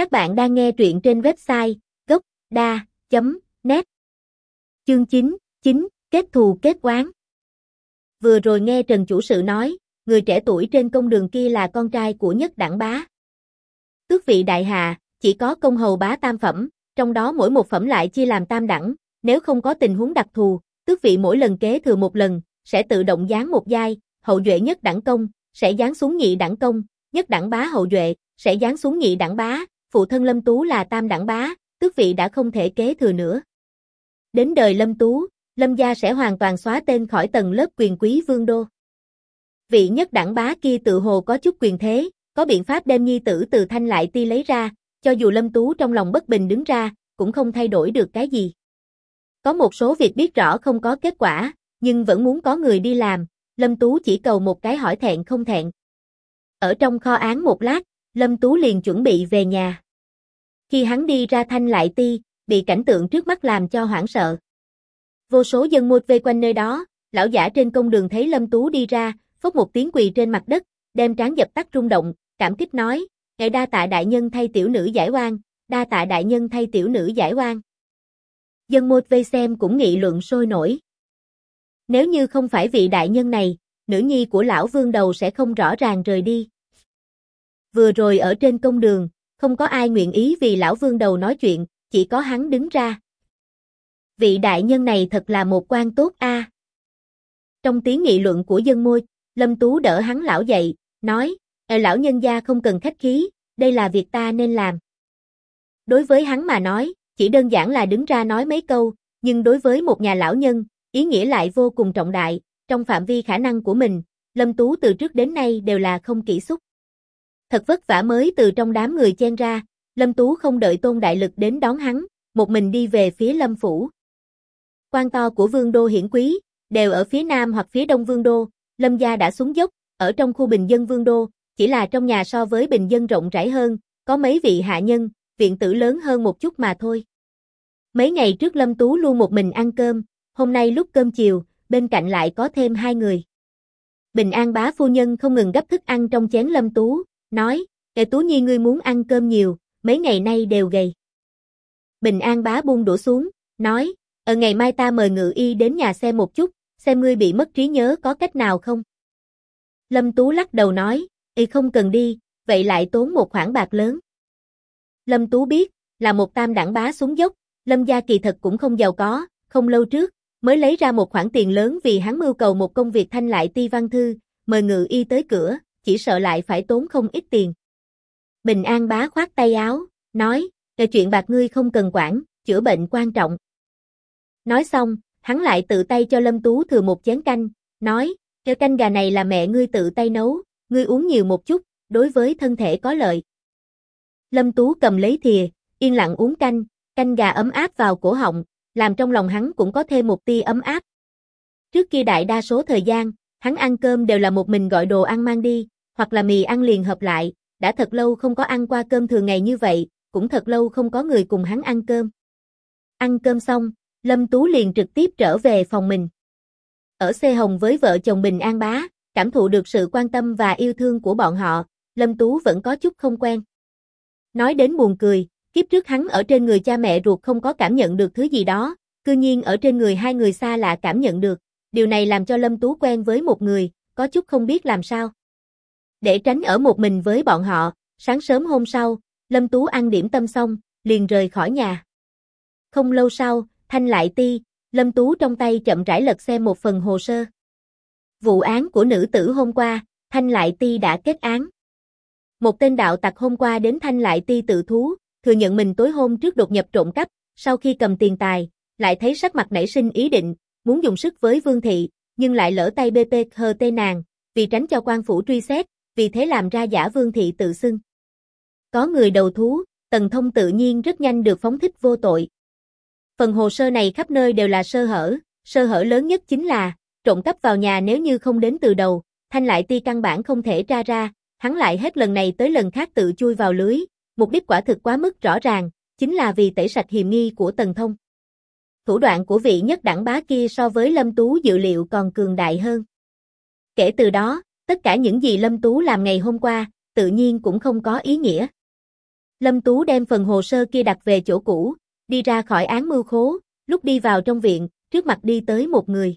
Các bạn đang nghe truyện trên website gốc.da.net Chương 9, 9, kết thù kết quán Vừa rồi nghe Trần Chủ sự nói, người trẻ tuổi trên công đường kia là con trai của nhất đảng bá. Tước vị đại hạ, chỉ có công hầu bá tam phẩm, trong đó mỗi một phẩm lại chia làm tam đẳng, nếu không có tình huống đặc thù, tước vị mỗi lần kế thừa một lần, sẽ tự động giáng một giai, hậu duệ nhất đẳng công, sẽ giáng xuống nhị đẳng công, nhất đẳng bá hậu duệ, sẽ giáng xuống nhị đẳng bá, phụ thân Lâm Tú là tam đẳng bá, tước vị đã không thể kế thừa nữa. Đến đời Lâm Tú, Lâm gia sẽ hoàn toàn xóa tên khỏi tầng lớp quyền quý vương đô. Vị nhất đẳng bá kia tự hồ có chút quyền thế, có biện pháp đem nhi tử từ thanh lại ti lấy ra, cho dù Lâm Tú trong lòng bất bình đứng ra, cũng không thay đổi được cái gì. Có một số việc biết rõ không có kết quả, nhưng vẫn muốn có người đi làm, Lâm Tú chỉ cầu một cái hỏi thẹn không thẹn. Ở trong kho án một lát, Lâm Tú liền chuẩn bị về nhà. Khi hắn đi ra thanh lại ti, bị cảnh tượng trước mắt làm cho hoảng sợ. Vô số dân mua vây quanh nơi đó, lão giả trên công đường thấy Lâm Tú đi ra, phốc một tiếng quỳ trên mặt đất, đem trán dập tắt rung động, cảm kích nói, ngài đa tạ đại nhân thay tiểu nữ giải oan, đa tạ đại nhân thay tiểu nữ giải oan. Dân mua vây xem cũng nghị luận sôi nổi. Nếu như không phải vị đại nhân này, nữ nhi của lão vương đầu sẽ không rõ ràng rời đi. Vừa rồi ở trên công đường, không có ai nguyện ý vì lão vương đầu nói chuyện, chỉ có hắn đứng ra. Vị đại nhân này thật là một quan tốt a. Trong tiếng nghị luận của dân môi, Lâm Tú đỡ hắn lão dậy, nói, lão nhân gia không cần khách khí, đây là việc ta nên làm. Đối với hắn mà nói, chỉ đơn giản là đứng ra nói mấy câu, nhưng đối với một nhà lão nhân, ý nghĩa lại vô cùng trọng đại, trong phạm vi khả năng của mình, Lâm Tú từ trước đến nay đều là không kỹ xúc. Thật vất vả mới từ trong đám người chen ra, Lâm Tú không đợi tôn đại lực đến đón hắn, một mình đi về phía Lâm Phủ. Quan to của vương đô hiển quý, đều ở phía nam hoặc phía đông vương đô, Lâm gia đã xuống dốc, ở trong khu bình dân vương đô, chỉ là trong nhà so với bình dân rộng rãi hơn, có mấy vị hạ nhân, viện tử lớn hơn một chút mà thôi. Mấy ngày trước Lâm Tú luôn một mình ăn cơm, hôm nay lúc cơm chiều, bên cạnh lại có thêm hai người. Bình An bá phu nhân không ngừng gấp thức ăn trong chén Lâm Tú, nói, Ê Tú Nhi ngươi muốn ăn cơm nhiều, mấy ngày nay đều gầy. Bình An bá buông đổ xuống, nói, ở ngày mai ta mời ngự y đến nhà xem một chút, xem ngươi bị mất trí nhớ có cách nào không. Lâm Tú lắc đầu nói, y không cần đi, vậy lại tốn một khoản bạc lớn. Lâm Tú biết, là một tam đẳng bá xuống dốc, Lâm gia kỳ thật cũng không giàu có, không lâu trước, mới lấy ra một khoản tiền lớn vì hắn mưu cầu một công việc thanh lại ti văn thư, mời ngự y tới cửa, chỉ sợ lại phải tốn không ít tiền. Bình An bá khoát tay áo, nói, "là chuyện bạc ngươi không cần quản, chữa bệnh quan trọng. Nói xong, hắn lại tự tay cho Lâm Tú thừa một chén canh, nói, cái canh gà này là mẹ ngươi tự tay nấu, ngươi uống nhiều một chút, đối với thân thể có lợi. Lâm Tú cầm lấy thìa, yên lặng uống canh, canh gà ấm áp vào cổ họng, làm trong lòng hắn cũng có thêm một tia ấm áp. Trước kia đại đa số thời gian, hắn ăn cơm đều là một mình gọi đồ ăn mang đi, hoặc là mì ăn liền hợp lại, đã thật lâu không có ăn qua cơm thường ngày như vậy, cũng thật lâu không có người cùng hắn ăn cơm. Ăn cơm xong, Lâm Tú liền trực tiếp trở về phòng mình. Ở xe hồng với vợ chồng Bình An Bá, cảm thụ được sự quan tâm và yêu thương của bọn họ, Lâm Tú vẫn có chút không quen. Nói đến buồn cười, kiếp trước hắn ở trên người cha mẹ ruột không có cảm nhận được thứ gì đó, cư nhiên ở trên người hai người xa lạ cảm nhận được, điều này làm cho Lâm Tú quen với một người, có chút không biết làm sao. Để tránh ở một mình với bọn họ, sáng sớm hôm sau, Lâm Tú ăn điểm tâm xong, liền rời khỏi nhà. Không lâu sau, Thanh lại ti, Lâm Tú trong tay chậm rãi lật xem một phần hồ sơ. Vụ án của nữ tử hôm qua, Thanh Lại Ti đã kết án. Một tên đạo tặc hôm qua đến Thanh Lại Ti tự thú, thừa nhận mình tối hôm trước đột nhập trộm cắp, sau khi cầm tiền tài, lại thấy sắc mặt nảy sinh ý định, muốn dùng sức với Vương Thị, nhưng lại lỡ tay BP hờ tê nàng, vì tránh cho quan phủ truy xét, vì thế làm ra giả Vương Thị tự xưng. Có người đầu thú, Tần Thông tự nhiên rất nhanh được phóng thích vô tội. Phần hồ sơ này khắp nơi đều là sơ hở, sơ hở lớn nhất chính là, trộm cắp vào nhà nếu như không đến từ đầu, thanh lại ti căn bản không thể tra ra, hắn lại hết lần này tới lần khác tự chui vào lưới, mục đích quả thực quá mức rõ ràng, chính là vì tẩy sạch hiềm nghi của Tần Thông. Thủ đoạn của vị nhất đẳng bá kia so với Lâm Tú dự liệu còn cường đại hơn. Kể từ đó, tất cả những gì Lâm Tú làm ngày hôm qua, tự nhiên cũng không có ý nghĩa. Lâm Tú đem phần hồ sơ kia đặt về chỗ cũ, đi ra khỏi án mưu khố, lúc đi vào trong viện, trước mặt đi tới một người.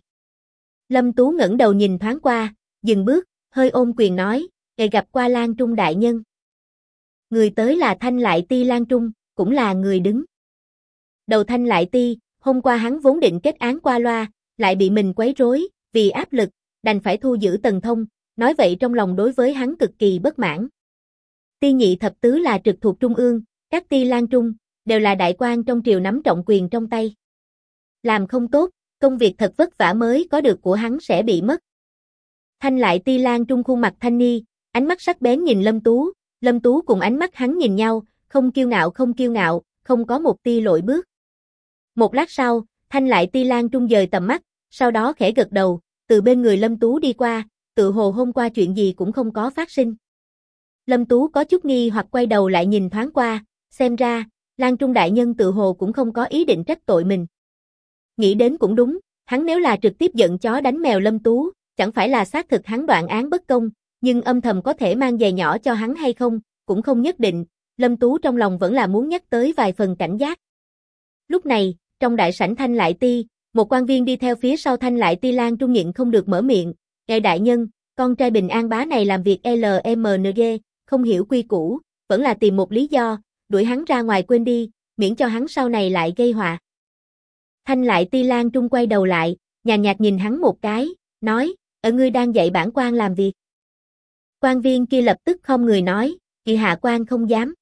Lâm Tú ngẩng đầu nhìn thoáng qua, dừng bước, hơi ôm quyền nói, ngày gặp qua Lan Trung đại nhân. Người tới là Thanh Lại Ti Lan Trung, cũng là người đứng. Đầu Thanh Lại Ti, hôm qua hắn vốn định kết án qua loa, lại bị mình quấy rối, vì áp lực, đành phải thu giữ tần thông, nói vậy trong lòng đối với hắn cực kỳ bất mãn. Ti nhị thập tứ là trực thuộc trung ương, các ti lan trung, đều là đại quan trong triều nắm trọng quyền trong tay. Làm không tốt, công việc thật vất vả mới có được của hắn sẽ bị mất. Thanh lại ti lan trung khuôn mặt thanh ni, ánh mắt sắc bén nhìn Lâm Tú, Lâm Tú cùng ánh mắt hắn nhìn nhau, không kiêu ngạo không kiêu ngạo, không có một ti lội bước. Một lát sau, Thanh lại ti lan trung dời tầm mắt, sau đó khẽ gật đầu, từ bên người Lâm Tú đi qua, tự hồ hôm qua chuyện gì cũng không có phát sinh. Lâm Tú có chút nghi hoặc quay đầu lại nhìn thoáng qua, xem ra, Lan Trung Đại Nhân tự hồ cũng không có ý định trách tội mình. Nghĩ đến cũng đúng, hắn nếu là trực tiếp giận chó đánh mèo Lâm Tú, chẳng phải là xác thực hắn đoạn án bất công, nhưng âm thầm có thể mang giày nhỏ cho hắn hay không, cũng không nhất định, Lâm Tú trong lòng vẫn là muốn nhắc tới vài phần cảnh giác. Lúc này, trong đại sảnh Thanh Lại Ti, một quan viên đi theo phía sau Thanh Lại Ti Lan Trung nhịn không được mở miệng, ngài đại nhân, con trai Bình An bá này làm việc LMNG, không hiểu quy củ, vẫn là tìm một lý do, đuổi hắn ra ngoài quên đi, miễn cho hắn sau này lại gây họa. Thanh lại ti lan trung quay đầu lại, nhàn nhạt nhìn hắn một cái, nói, ở ngươi đang dạy bản quan làm việc. Quan viên kia lập tức không người nói, kỳ hạ quan không dám.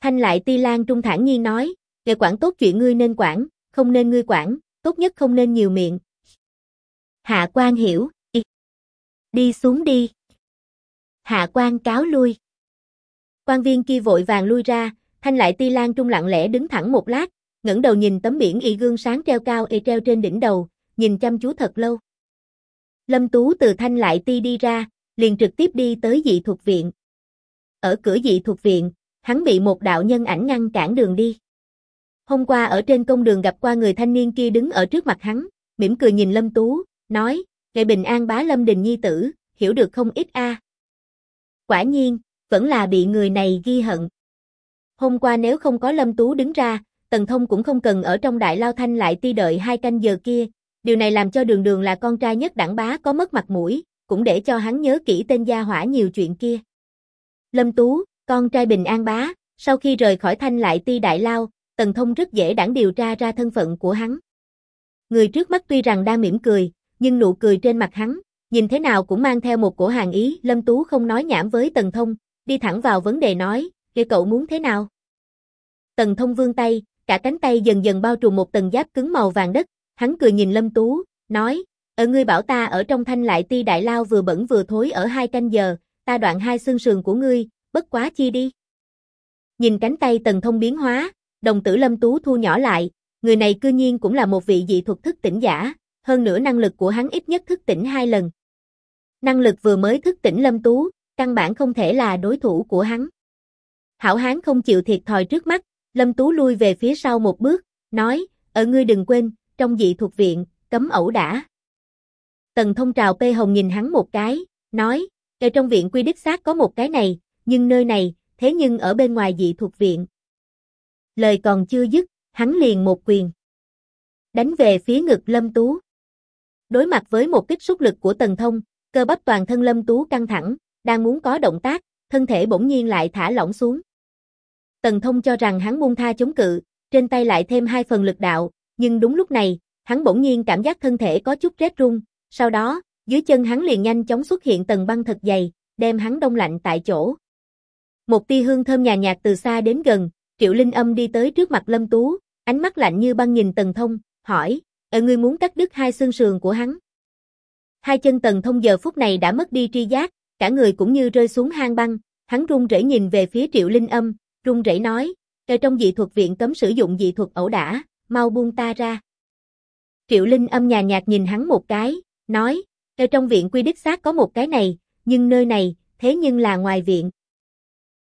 Thanh lại ti lan trung thản nhiên nói, để quản tốt chuyện ngươi nên quản, không nên ngươi quản, tốt nhất không nên nhiều miệng. Hạ quan hiểu, đi. Đi xuống đi. Hạ quan cáo lui. Quan viên kia vội vàng lui ra, thanh lại ti lan trung lặng lẽ đứng thẳng một lát, ngẩng đầu nhìn tấm biển y gương sáng treo cao y treo trên đỉnh đầu, nhìn chăm chú thật lâu. Lâm Tú từ thanh lại ti đi ra, liền trực tiếp đi tới dị thuộc viện. Ở cửa dị thuộc viện, hắn bị một đạo nhân ảnh ngăn cản đường đi. Hôm qua ở trên công đường gặp qua người thanh niên kia đứng ở trước mặt hắn, mỉm cười nhìn Lâm Tú, nói, ngày bình an bá Lâm Đình Nhi tử, hiểu được không ít a Quả nhiên, vẫn là bị người này ghi hận. Hôm qua nếu không có Lâm Tú đứng ra, Tần Thông cũng không cần ở trong đại lao thanh lại ti đợi hai canh giờ kia, điều này làm cho đường đường là con trai nhất đẳng bá có mất mặt mũi, cũng để cho hắn nhớ kỹ tên gia hỏa nhiều chuyện kia. Lâm Tú, con trai Bình An bá, sau khi rời khỏi thanh lại ti đại lao, Tần Thông rất dễ đảng điều tra ra thân phận của hắn. Người trước mắt tuy rằng đang mỉm cười, nhưng nụ cười trên mặt hắn, nhìn thế nào cũng mang theo một cổ hàng ý, Lâm Tú không nói nhảm với Tần Thông, đi thẳng vào vấn đề nói, kìa cậu muốn thế nào? Tần Thông vươn tay, cả cánh tay dần dần bao trùm một tầng giáp cứng màu vàng đất, hắn cười nhìn Lâm Tú, nói, ở ngươi bảo ta ở trong thanh lại ti đại lao vừa bẩn vừa thối ở hai canh giờ, ta đoạn hai xương sườn của ngươi, bất quá chi đi. Nhìn cánh tay Tần Thông biến hóa, đồng tử Lâm Tú thu nhỏ lại, người này cư nhiên cũng là một vị dị thuật thức tỉnh giả, hơn nữa năng lực của hắn ít nhất thức tỉnh hai lần. Năng lực vừa mới thức tỉnh Lâm Tú, căn bản không thể là đối thủ của hắn. Hảo Hán không chịu thiệt thòi trước mắt, Lâm Tú lui về phía sau một bước, nói, ở ngươi đừng quên, trong dị thuộc viện, cấm ẩu đả. Tần thông trào P Hồng nhìn hắn một cái, nói, ở trong viện quy đích xác có một cái này, nhưng nơi này, thế nhưng ở bên ngoài dị thuộc viện. Lời còn chưa dứt, hắn liền một quyền. Đánh về phía ngực Lâm Tú. Đối mặt với một kích xúc lực của Tần Thông, cơ bắp toàn thân Lâm Tú căng thẳng, đang muốn có động tác, thân thể bỗng nhiên lại thả lỏng xuống. Tần Thông cho rằng hắn buông tha chống cự, trên tay lại thêm hai phần lực đạo, nhưng đúng lúc này, hắn bỗng nhiên cảm giác thân thể có chút rét run, sau đó, dưới chân hắn liền nhanh chóng xuất hiện tầng băng thật dày, đem hắn đông lạnh tại chỗ. Một tia hương thơm nhàn nhạt từ xa đến gần, Triệu Linh Âm đi tới trước mặt Lâm Tú, ánh mắt lạnh như băng nhìn Tần Thông, hỏi, ở ngươi muốn cắt đứt hai xương sườn của hắn. Hai chân Tần Thông giờ phút này đã mất đi tri giác, cả người cũng như rơi xuống hang băng, hắn run rẩy nhìn về phía Triệu Linh Âm, run rẩy nói, "Ở trong dị thuật viện cấm sử dụng dị thuật ẩu đả, mau buông ta ra." Triệu Linh Âm nhà nhạt nhìn hắn một cái, nói, "Ở trong viện quy đích xác có một cái này, nhưng nơi này, thế nhưng là ngoài viện."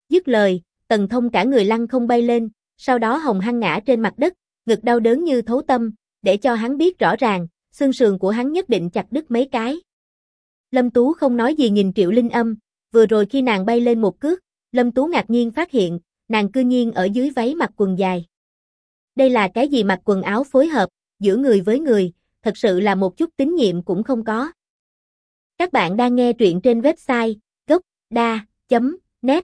Dứt lời, Tần Thông cả người lăn không bay lên, sau đó hồng hăng ngã trên mặt đất, ngực đau đớn như thấu tâm, để cho hắn biết rõ ràng, xương sườn của hắn nhất định chặt đứt mấy cái. Lâm Tú không nói gì nhìn Triệu Linh Âm, vừa rồi khi nàng bay lên một cước, Lâm Tú ngạc nhiên phát hiện, nàng cư nhiên ở dưới váy mặc quần dài. Đây là cái gì mặc quần áo phối hợp, giữa người với người, thật sự là một chút tín nhiệm cũng không có. Các bạn đang nghe truyện trên website gocda.net